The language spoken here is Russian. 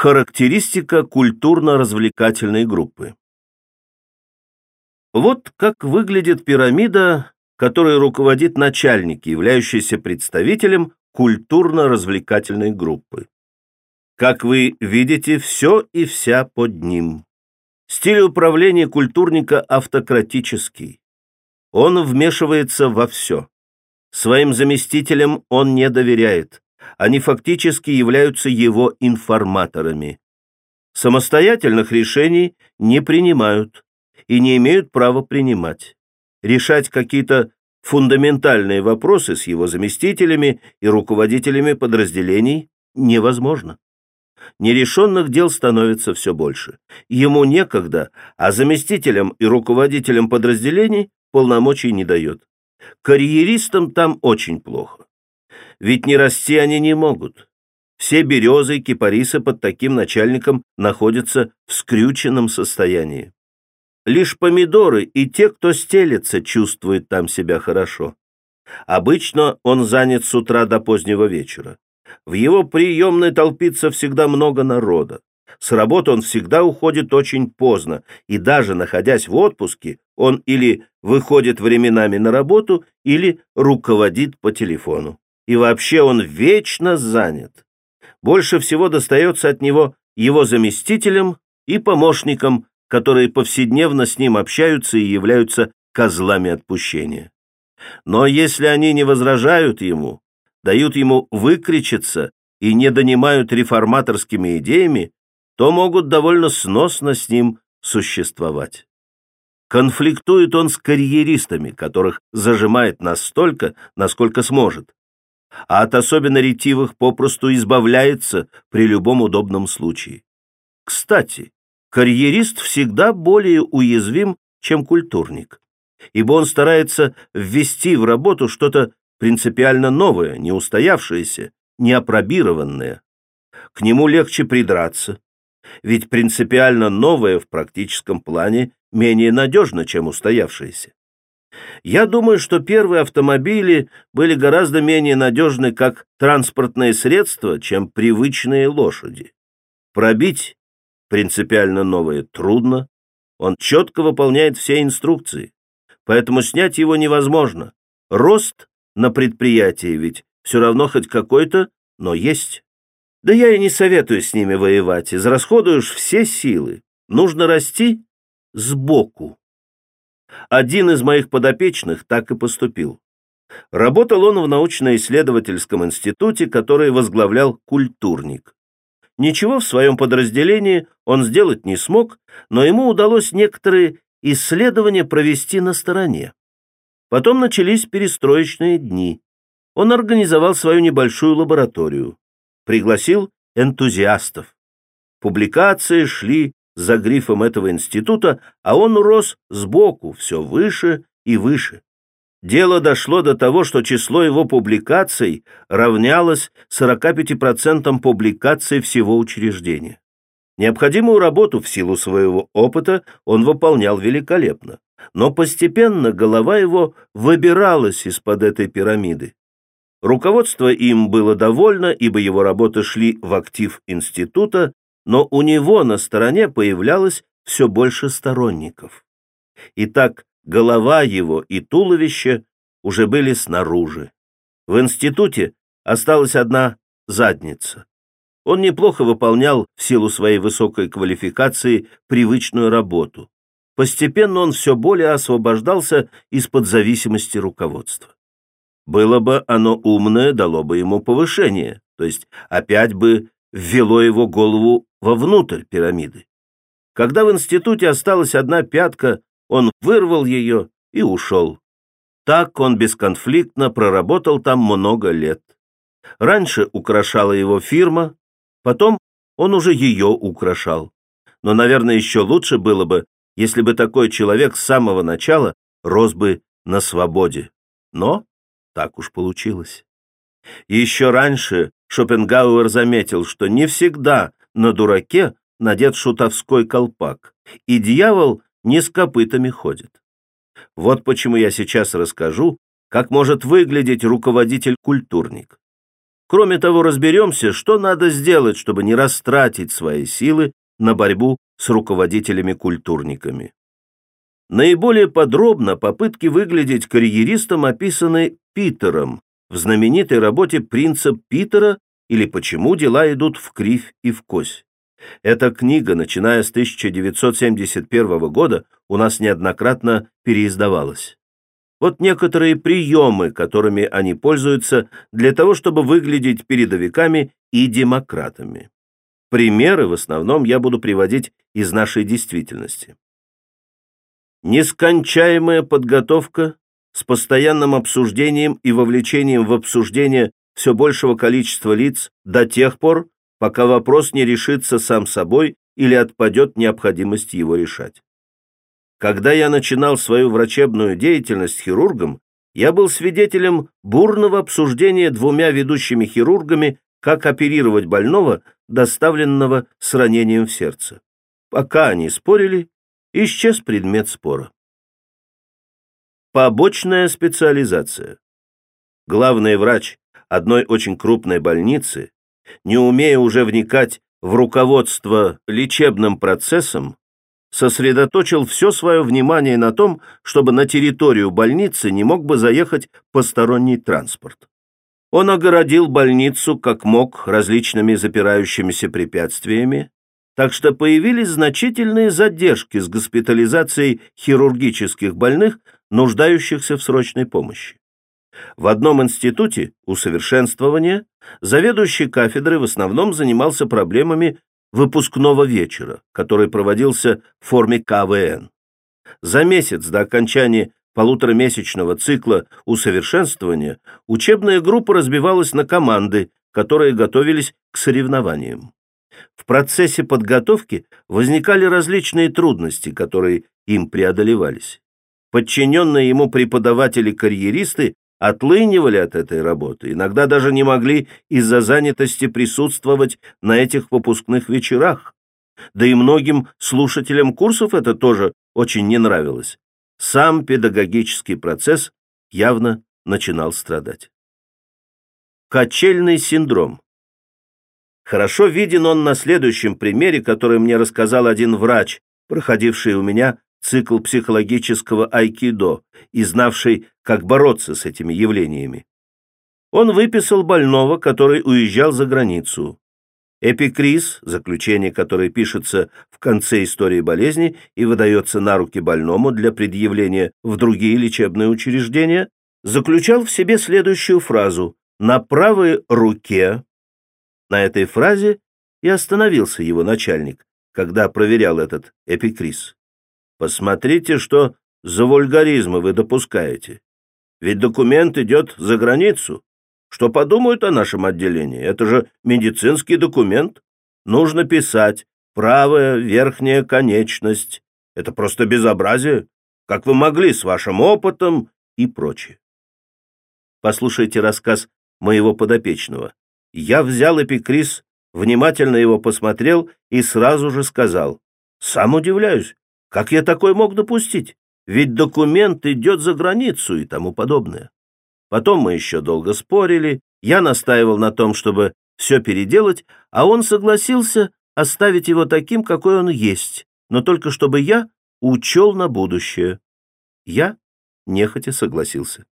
Характеристика культурно-развлекательной группы. Вот как выглядит пирамида, которой руководит начальник, являющийся представителем культурно-развлекательной группы. Как вы видите, все и вся под ним. Стиль управления культурника автократический. Он вмешивается во все. Своим заместителям он не доверяет. Они фактически являются его информаторами. Самостоятельных решений не принимают и не имеют права принимать. Решать какие-то фундаментальные вопросы с его заместителями и руководителями подразделений невозможно. Нерешенных дел становится все больше. Ему некогда, а заместителям и руководителям подразделений полномочий не дает. Карьеристам там очень плохо. Ведь не расти они не могут. Все березы и кипарисы под таким начальником находятся в скрюченном состоянии. Лишь помидоры и те, кто стелется, чувствуют там себя хорошо. Обычно он занят с утра до позднего вечера. В его приемной толпится всегда много народа. С работы он всегда уходит очень поздно, и даже находясь в отпуске, он или выходит временами на работу, или руководит по телефону. И вообще он вечно занят. Больше всего достается от него его заместителям и помощникам, которые повседневно с ним общаются и являются козлами отпущения. Но если они не возражают ему, дают ему выкричиться и не донимают реформаторскими идеями, то могут довольно сносно с ним существовать. Конфликтует он с карьеристами, которых зажимает настолько, насколько сможет, а от особенно ретивых попросту избавляется при любом удобном случае. Кстати, карьерист всегда более уязвим, чем культурник, ибо он старается ввести в работу что-то принципиально новое, не устоявшееся, не опробированное. К нему легче придраться, ведь принципиально новое в практическом плане менее надежно, чем устоявшееся. Я думаю, что первые автомобили были гораздо менее надежны как транспортное средство, чем привычные лошади. Пробить принципиально новое трудно, он четко выполняет все инструкции, поэтому снять его невозможно. Рост на предприятии ведь все равно хоть какой-то, но есть. Да я и не советую с ними воевать, израсходуешь все силы. Нужно расти сбоку. Один из моих подопечных так и поступил. Работал он в научно-исследовательском институте, который возглавлял культурник. Ничего в своем подразделении он сделать не смог, но ему удалось некоторые исследования провести на стороне. Потом начались перестроечные дни. Он организовал свою небольшую лабораторию пригласил энтузиастов. Публикации шли за грифом этого института, а он рос сбоку, все выше и выше. Дело дошло до того, что число его публикаций равнялось 45% публикаций всего учреждения. Необходимую работу в силу своего опыта он выполнял великолепно, но постепенно голова его выбиралась из-под этой пирамиды. Руководство им было довольно, ибо его работы шли в актив института, но у него на стороне появлялось все больше сторонников. Итак, голова его и туловище уже были снаружи. В институте осталась одна задница. Он неплохо выполнял в силу своей высокой квалификации привычную работу. Постепенно он все более освобождался из-под зависимости руководства. Было бы оно умное, дало бы ему повышение, то есть опять бы ввело его голову вовнутрь пирамиды. Когда в институте осталась одна пятка, он вырвал ее и ушел. Так он бесконфликтно проработал там много лет. Раньше украшала его фирма, потом он уже ее украшал. Но, наверное, еще лучше было бы, если бы такой человек с самого начала рос бы на свободе. Но так уж получилось. Еще раньше Шопенгауэр заметил, что не всегда на дураке надет шутовской колпак, и дьявол не с копытами ходит. Вот почему я сейчас расскажу, как может выглядеть руководитель-культурник. Кроме того, разберемся, что надо сделать, чтобы не растратить свои силы на борьбу с руководителями-культурниками. Наиболее подробно попытки выглядеть карьеристом описаны Питером в знаменитой работе «Принцип Питера» или «Почему дела идут в кривь и в кось». Эта книга, начиная с 1971 года, у нас неоднократно переиздавалась. Вот некоторые приемы, которыми они пользуются для того, чтобы выглядеть передовиками и демократами. Примеры в основном я буду приводить из нашей действительности. Нескончаемая подготовка с постоянным обсуждением и вовлечением в обсуждение все большего количества лиц до тех пор, пока вопрос не решится сам собой или отпадет необходимость его решать. Когда я начинал свою врачебную деятельность хирургом, я был свидетелем бурного обсуждения двумя ведущими хирургами, как оперировать больного, доставленного с ранением в сердце. Пока они спорили, исчез предмет спора. Побочная специализация. Главный врач одной очень крупной больницы, не умея уже вникать в руководство лечебным процессом, сосредоточил все свое внимание на том, чтобы на территорию больницы не мог бы заехать посторонний транспорт. Он огородил больницу как мог различными запирающимися препятствиями, так что появились значительные задержки с госпитализацией хирургических больных, нуждающихся в срочной помощи. В одном институте усовершенствования заведующий кафедры в основном занимался проблемами выпускного вечера, который проводился в форме КВН. За месяц до окончания полуторамесячного цикла усовершенствования учебная группа разбивалась на команды, которые готовились к соревнованиям. В процессе подготовки возникали различные трудности, которые им преодолевались. Подчиненные ему преподаватели-карьеристы отлынивали от этой работы, иногда даже не могли из-за занятости присутствовать на этих выпускных вечерах. Да и многим слушателям курсов это тоже очень не нравилось. Сам педагогический процесс явно начинал страдать. Качельный синдром. Хорошо виден он на следующем примере, который мне рассказал один врач, проходивший у меня цикл психологического айкидо и знавший, как бороться с этими явлениями. Он выписал больного, который уезжал за границу. Эпикриз, заключение которое пишется в конце истории болезни и выдается на руки больному для предъявления в другие лечебные учреждения, заключал в себе следующую фразу «на правой руке». На этой фразе и остановился его начальник, когда проверял этот эпикриз. Посмотрите, что за вульгаризмы вы допускаете. Ведь документ идет за границу. Что подумают о нашем отделении? Это же медицинский документ. Нужно писать правая верхняя конечность. Это просто безобразие. Как вы могли с вашим опытом и прочее. Послушайте рассказ моего подопечного. Я взял эпикриз, внимательно его посмотрел и сразу же сказал. Сам удивляюсь, как я такой мог допустить? Ведь документ идет за границу и тому подобное. Потом мы еще долго спорили, я настаивал на том, чтобы все переделать, а он согласился оставить его таким, какой он есть, но только чтобы я учел на будущее. Я нехотя согласился.